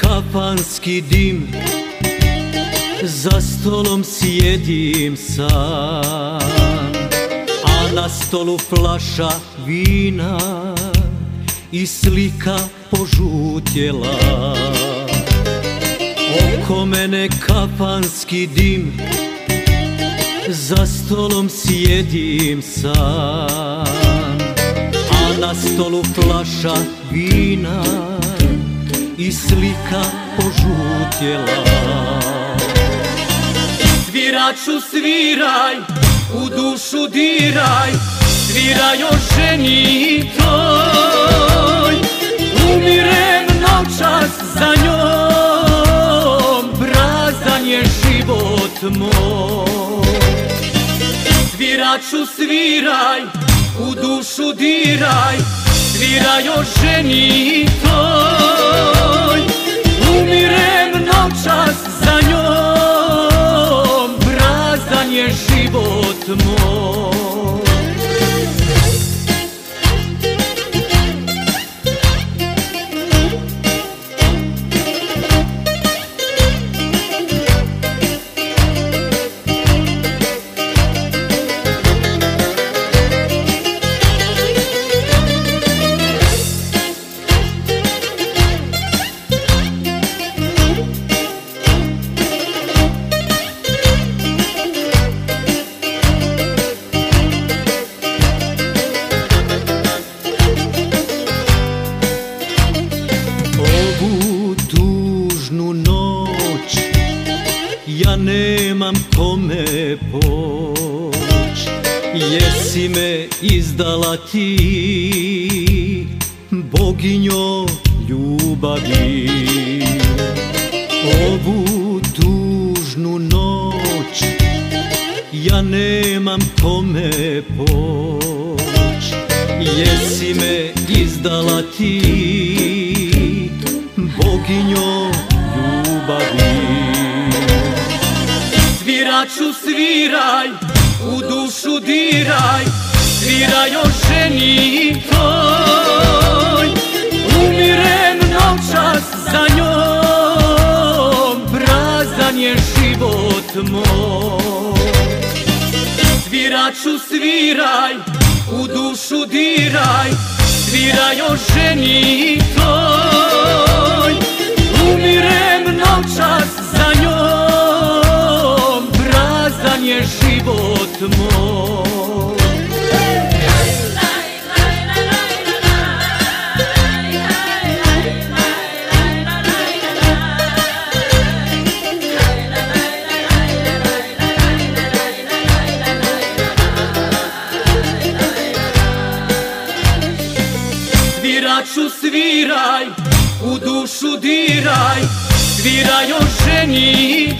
kafanski dim Za stolom sjedim sam. A na stolu flaša vina I slika požutjela. Oko mene kafanski dim Za stolom sjedim sam. A na stolu flaša vina I slika požutjela. Sviraču sviraj, u dušu diraj Sviraj o ženi toj Umirem noćas za njom Prazan je život moj. Sviraču sviraj, u dušu diraj Sviraj o ženi toj je život moj Ja nemam kome poć. Jesi me izdala ti Boginjo ljubavi. Ovu tužnu noć Ja nemam kome poć. Jesi me izdala ti Boginjo Sviraču sviraj, u dušu diraj Sviraj o ženi toj Umirem noćas za njom Prazan je život moj. Sviraču sviraj, u dušu diraj Sviraj o ženi toj moj Sviraču sviraj, u dušu diraj Sviraj o ženi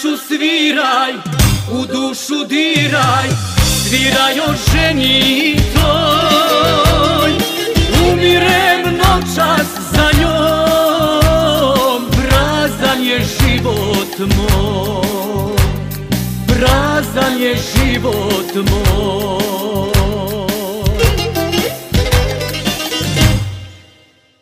Sviraču sviraj, u dušu diraj Sviraj o ženi toj Umirem noćas za njom Prazan je život moj. Prazan je život moj